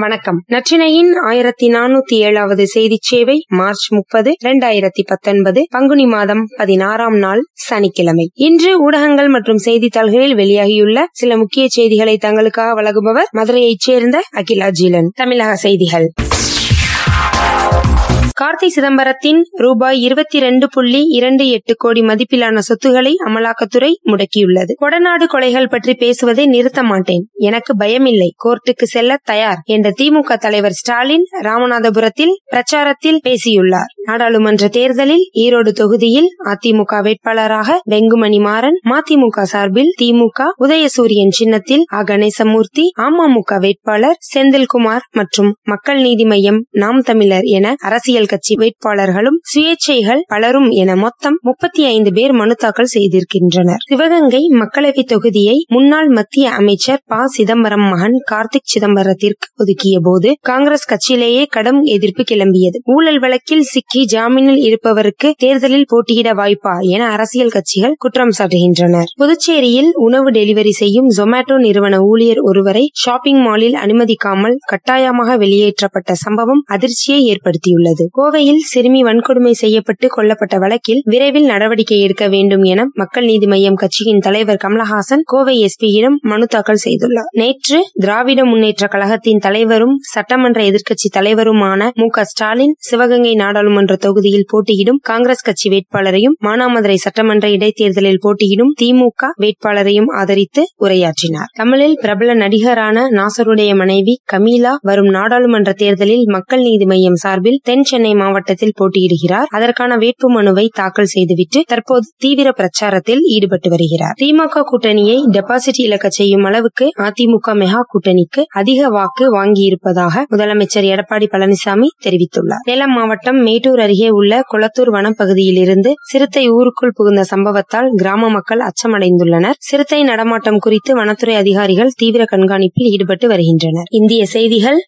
வணக்கம். நற்றினையின் ஆயிரத்தி நானூத்தி ஏழாவது செய்தி சேவை மார்ச் முப்பது இரண்டாயிரத்தி பத்தொன்பது பங்குனி மாதம் பதினாறாம் நாள் சனிக்கிழமை. இன்று ஊடகங்கள் மற்றும் செய்தித்தாள்களில் வெளியாகியுள்ள சில முக்கிய செய்திகளை தங்களுக்காக வழங்குபவர் மதுரையைச் சேர்ந்த அகிலா ஜீலன் தமிழக செய்திகள். கார்த்தி சிதம்பரத்தின் ரூபாய் இருபத்தி ரெண்டு புள்ளி இரண்டு எட்டு கோடி மதிப்பிலான சொத்துக்களை அமலாக்கத்துறை முடக்கியுள்ளது. கொடநாடு கொலைகள் பற்றி பேசுவதை நிறுத்த மாட்டேன். எனக்கு பயமில்லை. கோர்ட்டுக்கு செல்ல தயார் என்ற திமுக தலைவர் ஸ்டாலின் ராமநாதபுரத்தில் பிரச்சாரத்தில் பேசியுள்ளார். நாடாளுமன்ற தேர்தலில் ஈரோடு தொகுதியில் அதிமுக வேட்பாளராக வெங்குமணி மாறன் மதிமுக சார்பில் திமுக உதயசூரியன் சின்னத்தில் ஆ கணேசமூர்த்தி அமமுக வேட்பாளர் செந்தில்குமார் மற்றும் மக்கள் நீதி மையம் நாம் தமிழர் என அரசியல் அரசியல் கட்சி வேட்பாளர்களும் சுயேட்சைகள் பலரும் என மொத்தம் முப்பத்தி ஐந்து பேர் மனு தாக்கல் செய்திருக்கின்றனர். சிவகங்கை மக்களவை தொகுதியை முன்னாள் மத்திய அமைச்சர் ப. சிதம்பரம் மகன் கார்த்திக் சிதம்பரத்திற்கு ஒதுக்கிய போது காங்கிரஸ் கட்சியிலேயே கடும் எதிர்ப்பு கிளம்பியது. ஊழல் வழக்கில் சிக்கி ஜாமீனில் இருப்பவருக்கு தேர்தலில் போட்டியிட வாய்ப்பா என அரசியல் கட்சிகள் குற்றம் சாட்டுகின்றனர். புதுச்சேரியில் உணவு டெலிவரி செய்யும் ஜொமேட்டோ நிறுவன ஊழியர் ஒருவரை ஷாப்பிங் மாலில் அனுமதிக்காமல் கட்டாயமாக வெளியேற்றப்பட்ட சம்பவம் அதிர்ச்சியை ஏற்படுத்தியுள்ளது. கோவையில் சிறுமி வன்கொடுமை செய்யப்பட்டு கொல்லப்பட்ட வழக்கில் விரைவில் நடவடிக்கை எடுக்க வேண்டும் என மக்கள் நீதி மய்யம் கட்சியின் தலைவர் கமலஹாசன் கோவை எஸ்பியிடம் மனு தாக்கல் செய்துள்ளார். நேற்று திராவிட முன்னேற்ற கழகத்தின் தலைவரும் சட்டமன்ற எதிர்க்கட்சி தலைவருமான மு ஸ்டாலின் சிவகங்கை நாடாளுமன்ற தொகுதியில் போட்டியிடும் காங்கிரஸ் கட்சி வேட்பாளரையும் மானாமதுரை சட்டமன்ற இடைத்தேர்தலில் போட்டியிடும் திமுக வேட்பாளரையும் ஆதரித்து உரையாற்றினார். தமிழில் பிரபல நடிகரான நாசருடைய மனைவி கமீலா வரும் நாடாளுமன்ற தேர்தலில் மக்கள் நீதி மையம் சார்பில் தென் சென்னை மாவட்டத்தில் போட்டியிடுகிறார். அதற்கான வேட்பு மனுவை தாக்கல் செய்துவிட்டு தற்போது தீவிர பிரச்சாரத்தில் ஈடுபட்டு வருகிறார். திமுக கூட்டணியை டெபாசிட் இழக்க செய்யும் அளவுக்கு அதிமுக மெகா கூட்டணிக்கு அதிக வாக்கு வாங்கியிருப்பதாக முதலமைச்சர் எடப்பாடி பழனிசாமி தெரிவித்துள்ளார். சேலம் மாவட்டம் மேட்டூர் அருகே உள்ள குளத்தூர் வனப்பகுதியில் இருந்து சிறுத்தை ஊருக்குள் புகுந்த சம்பவத்தால் கிராம மக்கள் அச்சமடைந்துள்ளனர். சிறுத்தை நடமாட்டம் குறித்து வனத்துறை அதிகாரிகள் தீவிர கண்காணிப்பில் ஈடுபட்டு வருகின்றனர். இந்திய செய்திகள்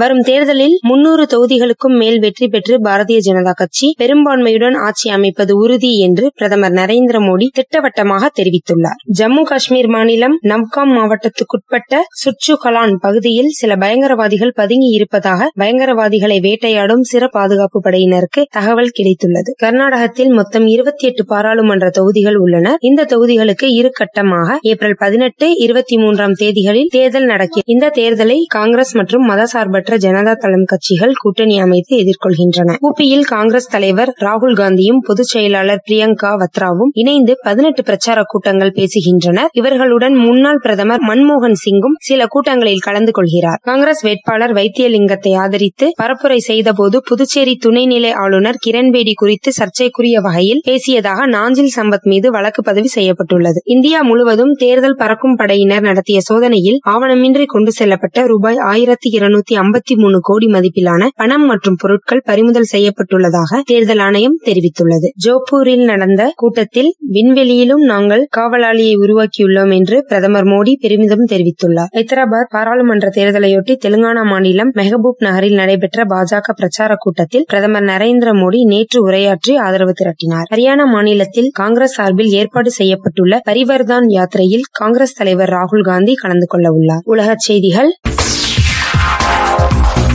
வரும் தேர்தலில் முன்னூறு தொகுதிகளுக்கும் மேல் வெற்றி பெற்று பாரதிய ஜனதா கட்சி பெரும்பான்மையுடன் ஆட்சி அமைப்பது உறுதி என்று பிரதமர் நரேந்திர மோடி திட்டவட்டமாக தெரிவித்துள்ளார். ஜம்மு காஷ்மீர் மாநிலம் நவ்காம் மாவட்டத்துக்குட்பட்ட சுற்று கலான் பகுதியில் சில பயங்கரவாதிகள் பதுங்கி இருப்பதாக பயங்கரவாதிகளை வேட்டையாடும் சிற பாதுகாப்பு படையினருக்கு தகவல் கிடைத்துள்ளது. கர்நாடகத்தில் மொத்தம் இருபத்தி எட்டு பாராளுமன்ற தொகுதிகள் உள்ளன. இந்த தொகுதிகளுக்கு இரு கட்டமாக ஏப்ரல் பதினெட்டு இருபத்தி மூன்றாம் தேதிகளில் தேர்தல் நடக்கிறது. இந்த தேர்தலை காங்கிரஸ் மற்றும் மதசார்பற்ற மற்ற ஜனதா தளம் கட்சிகள் கூட்டணி அமைத்து எதிர்கொள்கின்றன. உபியில் காங்கிரஸ் தலைவர் ராகுல் காந்தியும் பொதுச் செயலாளர் பிரியங்கா வத்ராவும் இணைந்து பதினெட்டு பிரச்சார கூட்டங்கள் பேசுகின்றனர். இவர்களுடன் முன்னாள் பிரதமர் மன்மோகன் சிங்கும் சில கூட்டங்களில் கலந்து கொள்கிறார். காங்கிரஸ் வேட்பாளர் வைத்தியலிங்கத்தை ஆதரித்து பரப்புரை செய்தபோது புதுச்சேரி துணைநிலை ஆளுநர் கிரண்பேடி குறித்து சர்ச்சைக்குரிய வகையில் பேசியதாக நாஞ்சில் சம்பத் மீது வழக்கு பதிவு செய்யப்பட்டுள்ளது. இந்தியா முழுவதும் தேர்தல் பறக்கும் படையினர் நடத்திய சோதனையில் ஆவணமின்றி கொண்டு செல்லப்பட்ட ரூபாய் ஆயிரத்தி இருநூத்தி ஐம்பத்தி மூணு கோடி மதிப்பிலான பணம் மற்றும் பொருட்கள் பறிமுதல் செய்யப்பட்டுள்ளதாக தேர்தல் ஆணையம் தெரிவித்துள்ளது. ஜோப்பூரில் நடந்த கூட்டத்தில் விண்வெளியிலும் நாங்கள் காவலாளியை உருவாக்கியுள்ளோம் என்று பிரதமர் மோடி பெருமிதம் தெரிவித்துள்ளார். ஹைதராபாத் பாராளுமன்ற தேர்தலையொட்டி தெலுங்கானா மாநிலம் மெஹபூப் நகரில் நடைபெற்ற பாஜக பிரச்சார கூட்டத்தில் பிரதமர் நரேந்திர மோடி நேற்று உரையாற்றி ஆதரவு திரட்டினார். ஹரியானா மாநிலத்தில் காங்கிரஸ் சார்பில் ஏற்பாடு செய்யப்பட்டுள்ள பரிவர்தான் யாத்திரையில் காங்கிரஸ் தலைவர் ராகுல் காந்தி கலந்து கொள்ள உள்ளார் உலகச் செய்திகள்.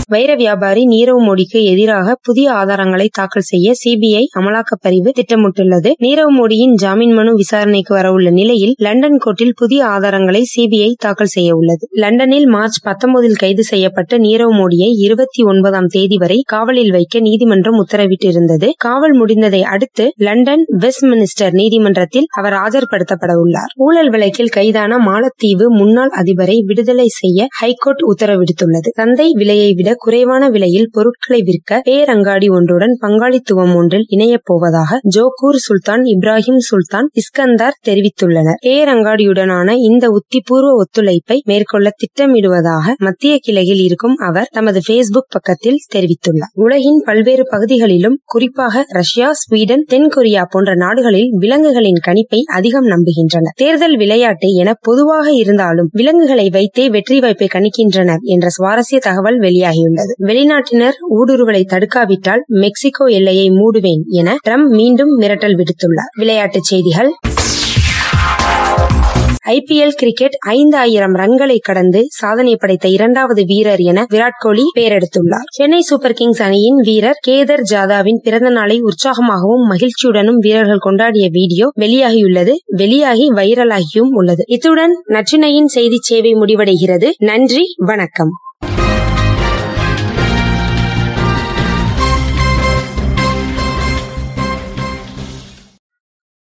வைர வியாபாரி நீரவ் மோடிக்கு எதிராக புதிய ஆதாரங்களை தாக்கல் செய்ய சிபிஐ அமலாக்கப் பிரிவு திட்டமிட்டுள்ளது. நீரவ் மோடியின் ஜாமீன் மனு விசாரணைக்கு வரவுள்ள நிலையில் லண்டன் கோர்ட்டில் புதிய ஆதாரங்களை சிபிஐ தாக்கல் செய்ய உள்ளது. லண்டனில் மார்ச் பத்தொன்பதில் கைது செய்யப்பட்ட நீரவ் மோடியை இருபத்தி ஒன்பதாம் தேதி வரை காவலில் வைக்க நீதிமன்றம் உத்தரவிட்டிருந்தது. காவல் முடிந்ததை அடுத்து லண்டன் வெஸ்ட் மினிஸ்டர் நீதிமன்றத்தில் அவர் ஆஜர்படுத்தப்பட உள்ளார். ஊழல் வழக்கில் கைதான மாலத்தீவு முன்னாள் அதிபரை விடுதலை செய்ய ஹைகோர்ட் உத்தரவிடுத்துள்ளது சந்தை விலையை விட குறைவான விலையில் பொருட்களை விற்க பேரங்காடி ஒன்றுடன் பங்காளித்துவம் ஒன்றில் இணையப் போவதாக ஜோகூர் சுல்தான் இப்ராஹிம் சுல்தான் இஸ்கந்தார் தெரிவித்துள்ளனர். பேரங்காடியுடனான இந்த உத்திபூர்வ ஒத்துழைப்பை மேற்கொள்ள திட்டமிடுவதாக மத்திய கிளையில் இருக்கும் அவர் தமது பேஸ்புக் பக்கத்தில் தெரிவித்துள்ளார். உலகின் பல்வேறு பகுதிகளிலும் குறிப்பாக ரஷ்யா ஸ்வீடன் தென்கொரியா போன்ற நாடுகளில் விலங்குகளின் கணிப்பை அதிகம் நம்புகின்றனர். தேர்தல் விளையாட்டு என பொதுவாக இருந்தாலும் விலங்குகளை வைத்தே வெற்றி வாய்ப்பை கணிக்கின்றனர் என்ற சுவாரஸ்ய தகவல் வெளியாகி கூறியுள்ளது வெளிநாட்டினர் ஊடுருவலை தடுக்காவிட்டால் மெக்சிகோ எல்லையை மூடுவேன் என ட்ரம்ப் மீண்டும் மிரட்டல் விடுத்துள்ளார். விளையாட்டுச் செய்திகள். ஐபிஎல் கிரிக்கெட் ஐந்து ஆயிரம் ரன்களை கடந்து சாதனை படைத்த இரண்டாவது வீரர் என விராட் கோலி பெயரெடுத்துள்ளார். சென்னை சூப்பர் கிங்ஸ் அணியின் வீரர் கேதர் ஜாதாவின் பிறந்த நாளை உற்சாகமாகவும் மகிழ்ச்சியுடனும் வீரர்கள் கொண்டாடிய வீடியோ வெளியாகியுள்ளது. வெளியாகி வைரலாகியும் உள்ளது. இத்துடன் நற்றினையின் செய்தி சேவை முடிவடைகிறது. நன்றி. வணக்கம்.